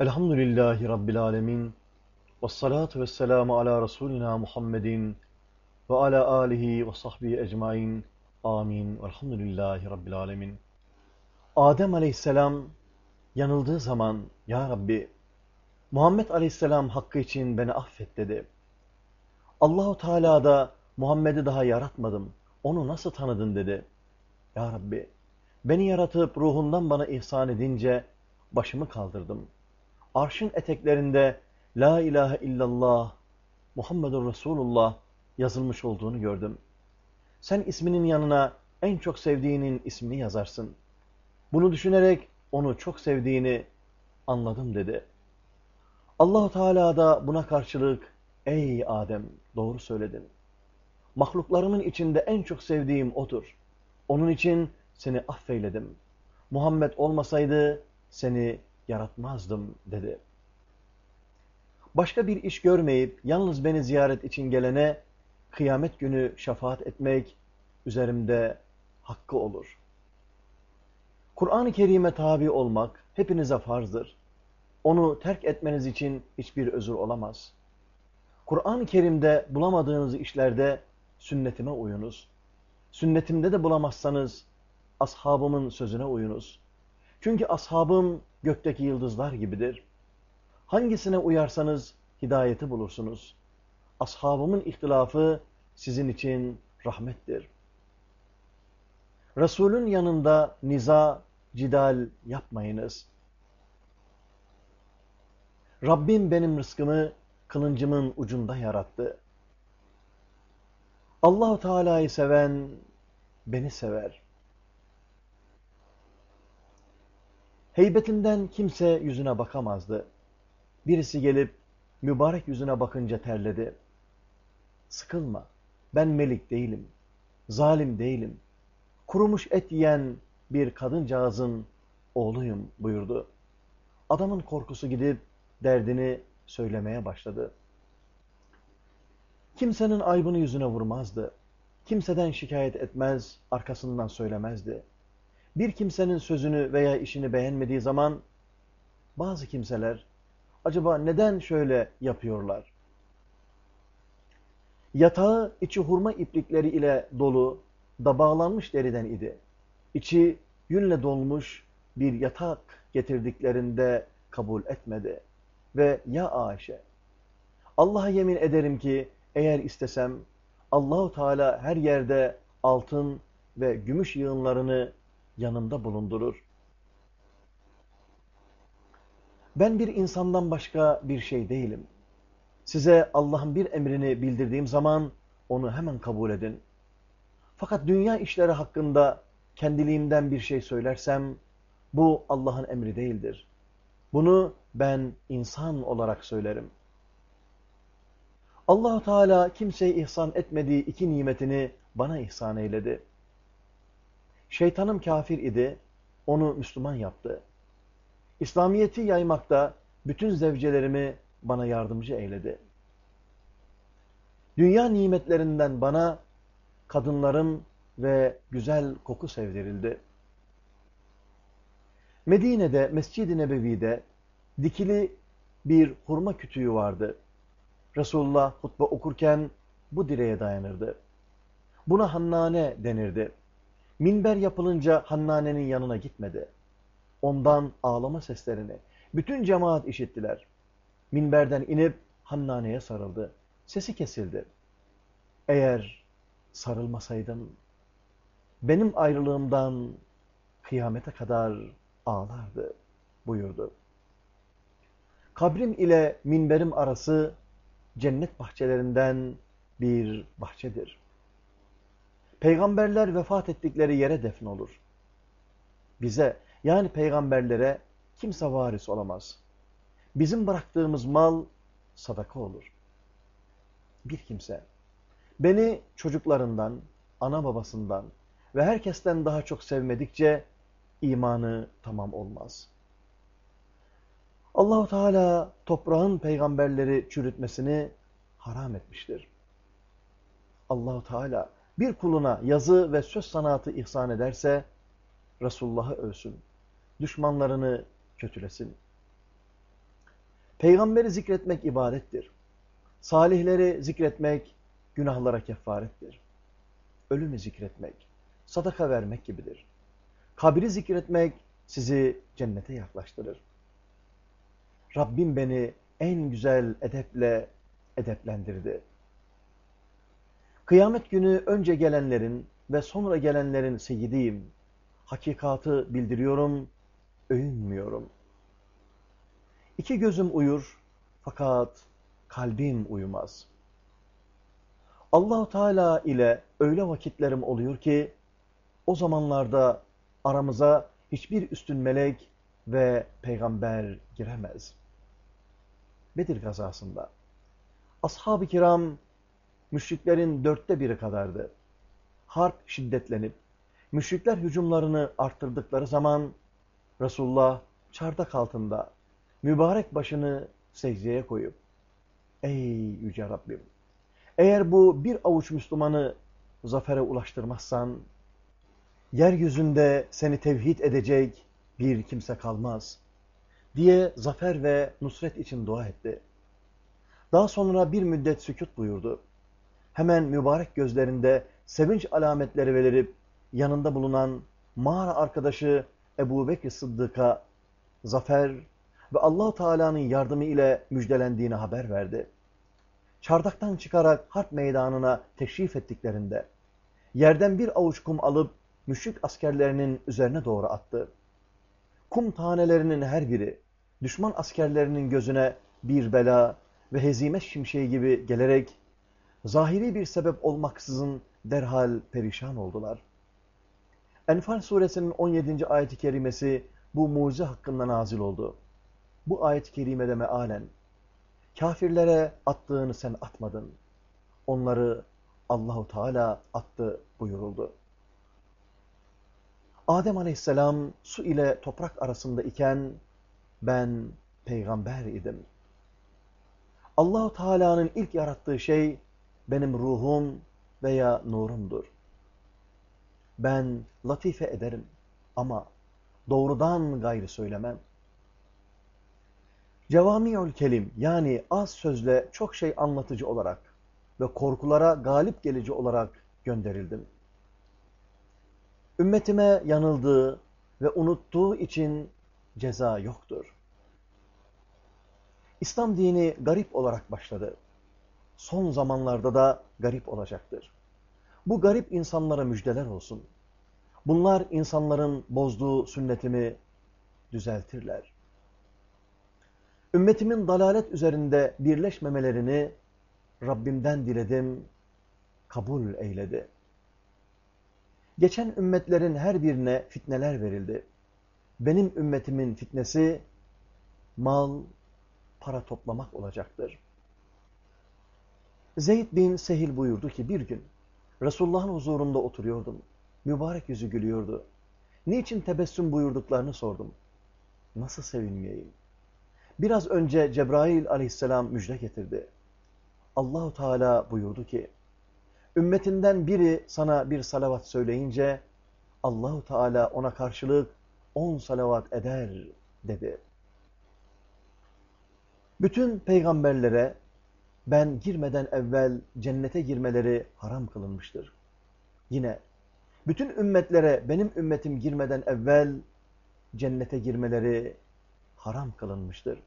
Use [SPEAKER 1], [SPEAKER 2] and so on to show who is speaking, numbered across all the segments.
[SPEAKER 1] Elhamdülillahi Rabbil alemin. Ve salatu ve selamu ala Resulina Muhammedin ve ala alihi ve sahbihi ecmain. Amin. Velhamdülillahi Rabbil alemin. Adem aleyhisselam yanıldığı zaman, Ya Rabbi, Muhammed aleyhisselam hakkı için beni affet dedi. Allahu Teala da Muhammed'i daha yaratmadım. Onu nasıl tanıdın dedi. Ya Rabbi, beni yaratıp ruhundan bana ihsan edince başımı kaldırdım. Arşın eteklerinde La ilahe illallah Muhammedur Resulullah yazılmış olduğunu gördüm. Sen isminin yanına en çok sevdiğinin ismini yazarsın. Bunu düşünerek onu çok sevdiğini anladım dedi. Allahu Teala da buna karşılık ey Adem doğru söyledin. Mahluklarımın içinde en çok sevdiğim odur. Onun için seni affeyledim. Muhammed olmasaydı seni yaratmazdım dedi. Başka bir iş görmeyip yalnız beni ziyaret için gelene kıyamet günü şefaat etmek üzerimde hakkı olur. Kur'an-ı Kerim'e tabi olmak hepinize farzdır. Onu terk etmeniz için hiçbir özür olamaz. Kur'an-ı Kerim'de bulamadığınız işlerde sünnetime uyunuz. Sünnetimde de bulamazsanız ashabımın sözüne uyunuz. Çünkü ashabım gökteki yıldızlar gibidir. Hangisine uyarsanız hidayeti bulursunuz. Ashabımın ihtilafı sizin için rahmettir. Resulün yanında niza, cidal yapmayınız. Rabbim benim rızkımı kılıncımın ucunda yarattı. Allahu Teala'yı seven beni sever. Heybetinden kimse yüzüne bakamazdı. Birisi gelip mübarek yüzüne bakınca terledi. Sıkılma, ben melik değilim, zalim değilim. Kurumuş et yiyen bir kadıncağızın oğluyum buyurdu. Adamın korkusu gidip derdini söylemeye başladı. Kimsenin aybını yüzüne vurmazdı. Kimseden şikayet etmez, arkasından söylemezdi. Bir kimsenin sözünü veya işini beğenmediği zaman bazı kimseler acaba neden şöyle yapıyorlar? Yatağı içi hurma iplikleri ile dolu, da bağlanmış deriden idi. İçi yünle dolmuş bir yatak getirdiklerinde kabul etmedi. Ve ya Ayşe, Allah'a yemin ederim ki eğer istesem Allahu Teala her yerde altın ve gümüş yığınlarını yanımda bulundurur. Ben bir insandan başka bir şey değilim. Size Allah'ın bir emrini bildirdiğim zaman onu hemen kabul edin. Fakat dünya işleri hakkında kendiliğimden bir şey söylersem bu Allah'ın emri değildir. Bunu ben insan olarak söylerim. allah Teala kimseye ihsan etmediği iki nimetini bana ihsan eyledi. Şeytanım kafir idi, onu Müslüman yaptı. İslamiyet'i yaymakta bütün zevcelerimi bana yardımcı eyledi. Dünya nimetlerinden bana kadınlarım ve güzel koku sevdirildi. Medine'de, Mescid-i Nebevi'de dikili bir hurma kütüğü vardı. Resulullah hutbe okurken bu direğe dayanırdı. Buna Hannane denirdi. Minber yapılınca Hannane'nin yanına gitmedi. Ondan ağlama seslerini bütün cemaat işittiler. Minberden inip Hannane'ye sarıldı. Sesi kesildi. Eğer sarılmasaydım benim ayrılığımdan kıyamete kadar ağlardı buyurdu. Kabrim ile minberim arası cennet bahçelerinden bir bahçedir. Peygamberler vefat ettikleri yere defn olur. Bize yani peygamberlere kimse varis olamaz. Bizim bıraktığımız mal sadaka olur. Bir kimse beni çocuklarından, ana babasından ve herkesten daha çok sevmedikçe imanı tamam olmaz. Allahu Teala toprağın peygamberleri çürütmesini haram etmiştir. Allahu Teala bir kuluna yazı ve söz sanatı ihsan ederse Resulullah'ı övsün, düşmanlarını kötülesin. Peygamberi zikretmek ibadettir. Salihleri zikretmek günahlara kefarettir. Ölümü zikretmek, sadaka vermek gibidir. Kabri zikretmek sizi cennete yaklaştırır. Rabbim beni en güzel edeple edeplendirdi. Kıyamet günü önce gelenlerin ve sonra gelenlerin seyyidiyim. Hakikatı bildiriyorum, övünmüyorum. İki gözüm uyur fakat kalbim uyumaz. Allahu Teala ile öyle vakitlerim oluyor ki o zamanlarda aramıza hiçbir üstün melek ve peygamber giremez. Bedir gazasında ashab-ı kiram müşriklerin dörtte biri kadardı. Harp şiddetlenip müşrikler hücumlarını arttırdıkları zaman Resulullah çardak altında mübarek başını secdeye koyup Ey Yüce Rabbim! Eğer bu bir avuç Müslümanı zafere ulaştırmazsan, yeryüzünde seni tevhid edecek bir kimse kalmaz diye zafer ve nusret için dua etti. Daha sonra bir müddet sükut buyurdu. Hemen mübarek gözlerinde sevinç alametleri verip yanında bulunan mağara arkadaşı Ebu Bekir Sıddık'a zafer ve allah Teala'nın yardımı ile müjdelendiğini haber verdi. Çardaktan çıkarak harp meydanına teşrif ettiklerinde yerden bir avuç kum alıp müşrik askerlerinin üzerine doğru attı. Kum tanelerinin her biri düşman askerlerinin gözüne bir bela ve hezimet şimşeği gibi gelerek zahiri bir sebep olmaksızın derhal perişan oldular. Enfal suresinin 17. ayet-i kerimesi bu mucize hakkında nazil oldu. Bu ayet-i kerimede mealen, kafirlere attığını sen atmadın, onları Allahu Teala attı buyuruldu. Adem aleyhisselam su ile toprak arasında iken ben peygamber idim. Allahu Teala'nın ilk yarattığı şey benim ruhum veya nurumdur. Ben latife ederim ama doğrudan gayrı söylemem. Cevami'ül kelim yani az sözle çok şey anlatıcı olarak ve korkulara galip gelici olarak gönderildim. Ümmetime yanıldığı ve unuttuğu için ceza yoktur. İslam dini garip olarak başladı. Son zamanlarda da garip olacaktır. Bu garip insanlara müjdeler olsun. Bunlar insanların bozduğu sünnetimi düzeltirler. Ümmetimin dalalet üzerinde birleşmemelerini Rabbimden diledim, kabul eyledi. Geçen ümmetlerin her birine fitneler verildi. Benim ümmetimin fitnesi mal, para toplamak olacaktır. Zeyd bin Sehil buyurdu ki bir gün Resulullah'ın huzurunda oturuyordum. Mübarek yüzü gülüyordu. Niçin tebessüm buyurduklarını sordum. Nasıl sevinmeyeyim? Biraz önce Cebrail aleyhisselam müjde getirdi. Allahu Teala buyurdu ki, ümmetinden biri sana bir salavat söyleyince, Allahu Teala ona karşılık on salavat eder dedi. Bütün peygamberlere ben girmeden evvel cennete girmeleri haram kılınmıştır. Yine bütün ümmetlere benim ümmetim girmeden evvel cennete girmeleri haram kılınmıştır.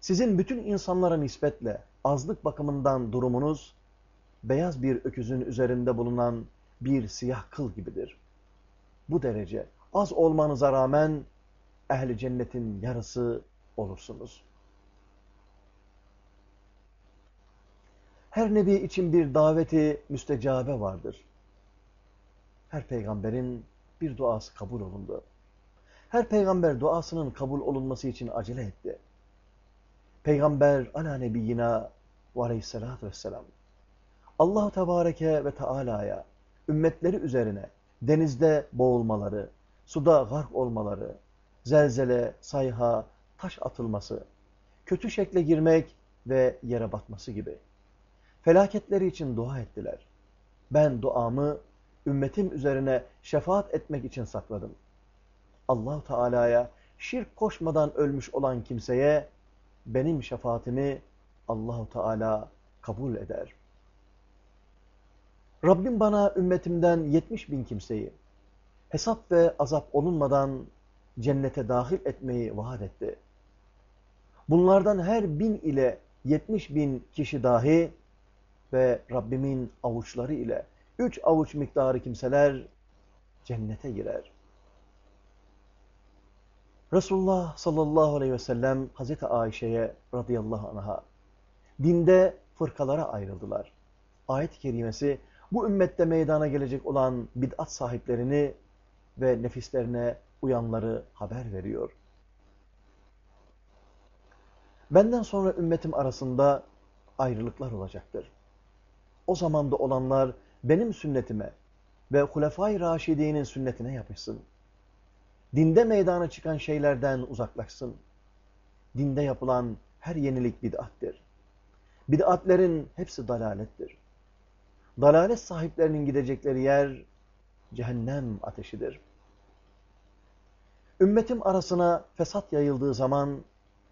[SPEAKER 1] Sizin bütün insanlara nispetle azlık bakımından durumunuz beyaz bir öküzün üzerinde bulunan bir siyah kıl gibidir. Bu derece az olmanıza rağmen ehli cennetin yarısı olursunuz. Her nebi için bir daveti müstecabe vardır. Her peygamberin bir duası kabul olundu. Her peygamber duasının kabul olunması için acele etti. Peygamber ala nebiyyina ve aleyhissalatü vesselam allah Tebareke ve Teala'ya ümmetleri üzerine denizde boğulmaları, suda gark olmaları, zelzele, sayha, taş atılması, kötü şekle girmek ve yere batması gibi felaketleri için dua ettiler. Ben duamı ümmetim üzerine şefaat etmek için sakladım. allah Teala'ya şirk koşmadan ölmüş olan kimseye benim şefaatimi Allahu Teala kabul eder. Rabbim bana ümmetimden 70 bin kimseyi hesap ve azap olunmadan cennete dahil etmeyi vaat etti. Bunlardan her bin ile 70 bin kişi dahi ve Rabbimin avuçları ile üç avuç miktarı kimseler cennete girer. Resulullah sallallahu aleyhi ve sellem Hazreti Ayşe'ye radıyallahu anh'a dinde fırkalara ayrıldılar. Ayet-i kerimesi bu ümmette meydana gelecek olan bid'at sahiplerini ve nefislerine uyanları haber veriyor. Benden sonra ümmetim arasında ayrılıklar olacaktır. O zamanda olanlar benim sünnetime ve Hulefai Raşidi'nin sünnetine yapışsın. Dinde meydana çıkan şeylerden uzaklaşsın. Dinde yapılan her yenilik bid'attir. Bid'atlerin hepsi dalalettir. Dalalet sahiplerinin gidecekleri yer cehennem ateşidir. Ümmetim arasına fesat yayıldığı zaman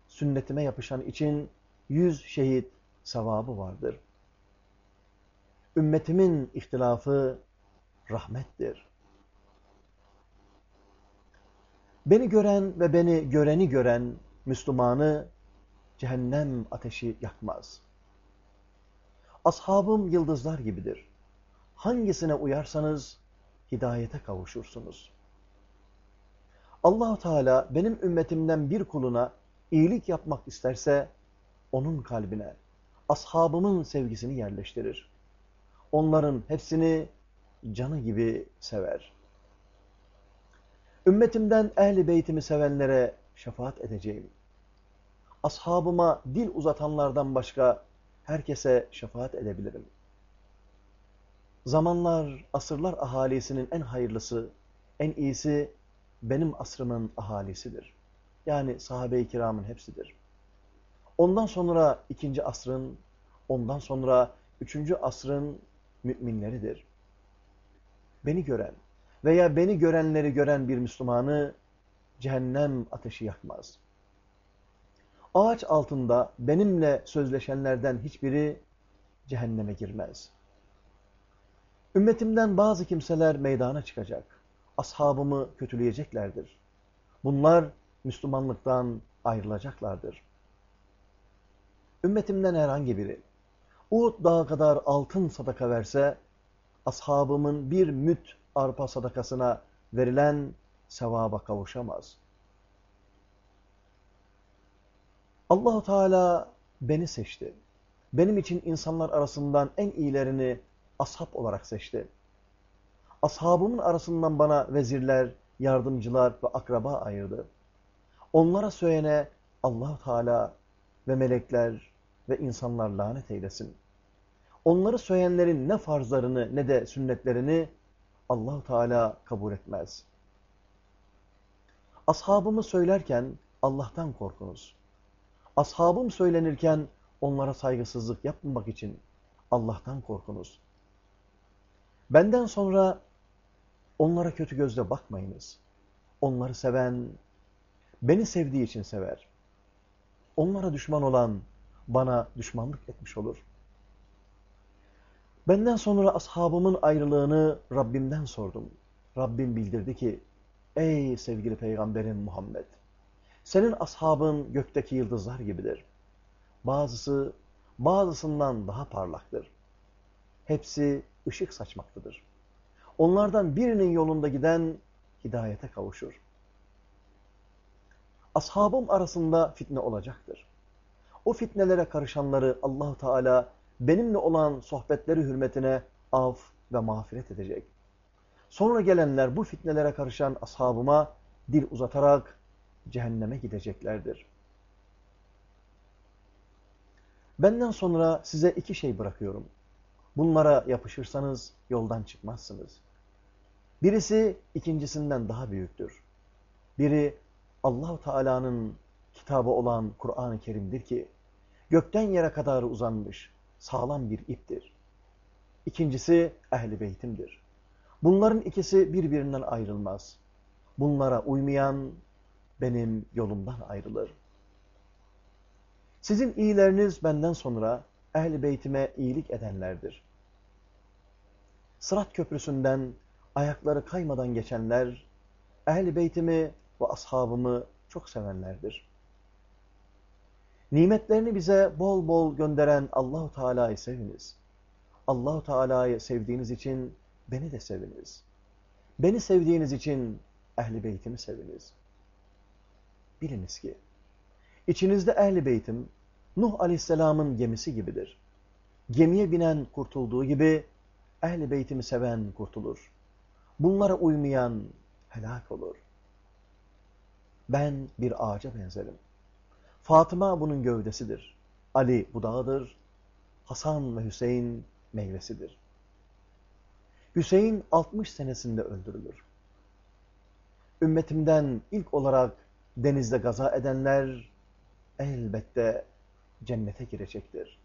[SPEAKER 1] sünnetime yapışan için yüz şehit sevabı vardır. Ümmetimin ihtilafı rahmettir. Beni gören ve beni göreni gören Müslümanı cehennem ateşi yakmaz. Ashabım yıldızlar gibidir. Hangisine uyarsanız hidayete kavuşursunuz. Allahu Teala benim ümmetimden bir kuluna iyilik yapmak isterse onun kalbine ashabımın sevgisini yerleştirir. Onların hepsini canı gibi sever. Ümmetimden ehli beytimi sevenlere şefaat edeceğim. Ashabıma dil uzatanlardan başka herkese şefaat edebilirim. Zamanlar, asırlar ahalisinin en hayırlısı, en iyisi benim asrımın ahalisidir. Yani sahabe-i kiramın hepsidir. Ondan sonra ikinci asrın, ondan sonra üçüncü asrın müminleridir. Beni gören veya beni görenleri gören bir Müslümanı cehennem ateşi yakmaz. Ağaç altında benimle sözleşenlerden hiçbiri cehenneme girmez. Ümmetimden bazı kimseler meydana çıkacak. Ashabımı kötüleyeceklerdir. Bunlar Müslümanlıktan ayrılacaklardır. Ümmetimden herhangi biri Uhud dağı kadar altın sadaka verse, ashabımın bir müt arpa sadakasına verilen sevaba kavuşamaz. Allahu Teala beni seçti. Benim için insanlar arasından en iyilerini ashab olarak seçti. Ashabımın arasından bana vezirler, yardımcılar ve akraba ayırdı. Onlara söylene allah Teala ve melekler ve insanlar lanet eylesin. Onları söyleyenlerin ne farzlarını ne de sünnetlerini allah Teala kabul etmez. Ashabımı söylerken Allah'tan korkunuz. Ashabım söylenirken onlara saygısızlık yapmamak için Allah'tan korkunuz. Benden sonra onlara kötü gözle bakmayınız. Onları seven, beni sevdiği için sever. Onlara düşman olan bana düşmanlık etmiş olur. Benden sonra ashabımın ayrılığını Rabbimden sordum. Rabbim bildirdi ki, ey sevgili peygamberim Muhammed, senin ashabın gökteki yıldızlar gibidir. Bazısı bazısından daha parlaktır. Hepsi ışık saçmaktadır. Onlardan birinin yolunda giden hidayete kavuşur. Ashabım arasında fitne olacaktır. O fitnelere karışanları Allahu Teala benimle olan sohbetleri hürmetine af ve mağfiret edecek. Sonra gelenler bu fitnelere karışan ashabıma dil uzatarak cehenneme gideceklerdir. Benden sonra size iki şey bırakıyorum. Bunlara yapışırsanız yoldan çıkmazsınız. Birisi ikincisinden daha büyüktür. Biri Allahu Teala'nın kitabı olan Kur'an-ı Kerim'dir ki gökten yere kadar uzanmış sağlam bir iptir. İkincisi ehli beytimdir. Bunların ikisi birbirinden ayrılmaz. Bunlara uymayan benim yolumdan ayrılır. Sizin iyileriniz benden sonra ehl-i beytime iyilik edenlerdir. Sırat köprüsünden ayakları kaymadan geçenler, ehl-i beytimi ve ashabımı çok sevenlerdir. Nimetlerini bize bol bol gönderen Allahu Teala'yı seviniz. Allahu Teala'yı sevdiğiniz için beni de seviniz. Beni sevdiğiniz için ehli beytimi seviniz. Biliniz ki içinizde ehli beytim Nuh Aleyhisselam'ın gemisi gibidir. Gemiye binen kurtulduğu gibi ehli beytimi seven kurtulur. Bunlara uymayan helak olur. Ben bir ağaca benzerim. Fatıma bunun gövdesidir. Ali budağıdır. Hasan ve Hüseyin meyvesidir. Hüseyin 60 senesinde öldürülür. Ümmetimden ilk olarak denizde gaza edenler elbette cennete girecektir.